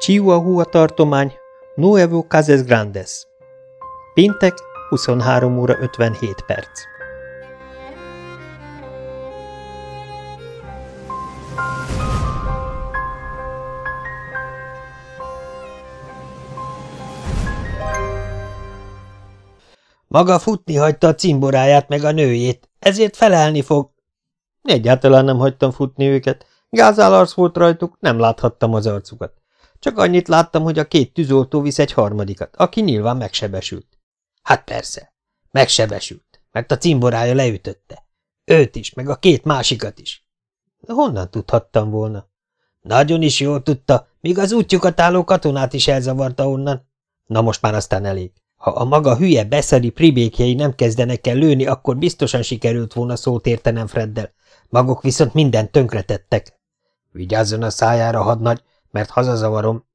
Chihuahua tartomány, Nuevo Casas Grandes. Péntek, 23 óra 57 perc. Maga futni hagyta a cimboráját meg a nőjét, ezért felelni fog. Egyáltalán nem hagytam futni őket. Gázálarc volt rajtuk, nem láthattam az arcukat. Csak annyit láttam, hogy a két tűzoltó visz egy harmadikat, aki nyilván megsebesült. Hát persze, megsebesült, mert a cimborája leütötte. Őt is, meg a két másikat is. Honnan tudhattam volna? Nagyon is jól tudta, míg az útjukat álló katonát is elzavarta onnan. Na most már aztán elég. Ha a maga hülye beszeri pribékjei nem kezdenek el lőni, akkor biztosan sikerült volna szót értenem Freddel. Maguk viszont mindent tönkretettek. Vigyázzon a szájára, hadnagy, mert hazazavarom.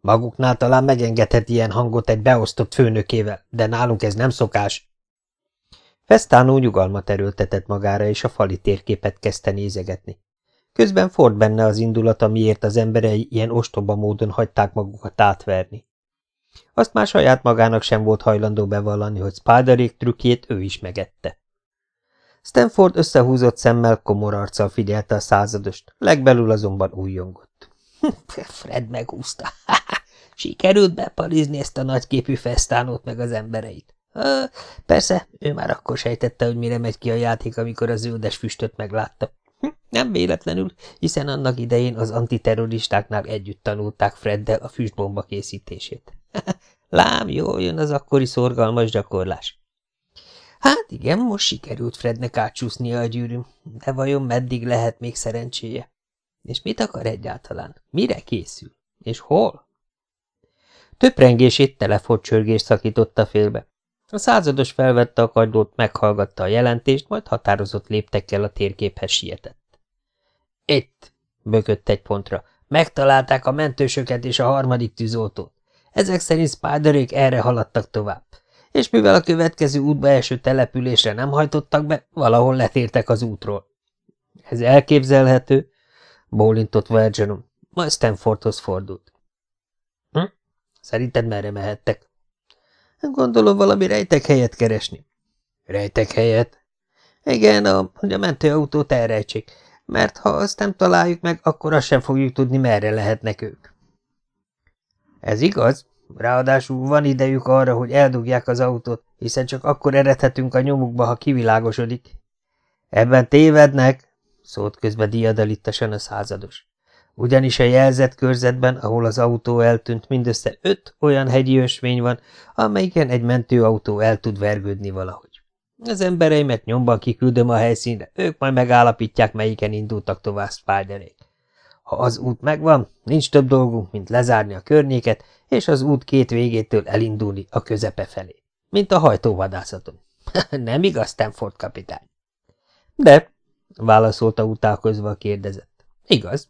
Maguknál talán megengedhet ilyen hangot egy beosztott főnökével, de nálunk ez nem szokás. Festánó nyugalmat erőltetett magára, és a fali térképet kezdte nézegetni. Közben ford benne az indulata, miért az emberei ilyen ostoba módon hagyták magukat átverni. Azt már saját magának sem volt hajlandó bevallani, hogy Spiderék trükkjét ő is megette. Stanford összehúzott szemmel, komor arccal figyelte a századost, legbelül azonban újjongott. Fred megúszta. Sikerült bepalizni ezt a nagyképű fesztánót meg az embereit. Persze, ő már akkor sejtette, hogy mire megy ki a játék, amikor a zöldes füstöt meglátta. Hm, nem véletlenül, hiszen annak idején az antiterroristáknál együtt tanulták Freddel a füstbomba készítését. Lám, jól jön az akkori szorgalmas gyakorlás. Hát igen, most sikerült Frednek átsúsznia a gyűrűm, de vajon meddig lehet még szerencséje? És mit akar egyáltalán? Mire készül? És hol? Töprengését telefoncsörgés szakította félbe. A százados felvette a kagylót, meghallgatta a jelentést, majd határozott léptekkel a térképhez sietett. Itt, bökött egy pontra, megtalálták a mentősöket és a harmadik tűzoltót. Ezek szerint Spiderék erre haladtak tovább, és mivel a következő útba első településre nem hajtottak be, valahol letértek az útról. Ez elképzelhető, bólintott Vergenom, majd Stanfordhoz fordult. Hm? Szerinted merre mehettek? Gondolom valami rejtek helyet keresni. Rejtek helyet? Igen, a, hogy a mentőautót elrejtsék, mert ha azt nem találjuk meg, akkor azt sem fogjuk tudni, merre lehetnek ők. Ez igaz, ráadásul van idejük arra, hogy eldugják az autót, hiszen csak akkor eredhetünk a nyomukba, ha kivilágosodik. Ebben tévednek, szólt közbe diadalittasan a százados. Ugyanis a jelzett körzetben, ahol az autó eltűnt, mindössze öt olyan hegyi ösvény van, amelyiken egy mentőautó el tud vergődni valahogy. Az embereimet nyomban kiküldöm a helyszínre, ők majd megállapítják, melyiken indultak tovább Spiderék. Ha az út megvan, nincs több dolgunk, mint lezárni a környéket, és az út két végétől elindulni a közepe felé. Mint a hajtóvadászaton. Nem igaz, Stanford kapitány? De, válaszolta utálkozva a kérdezett. Igaz.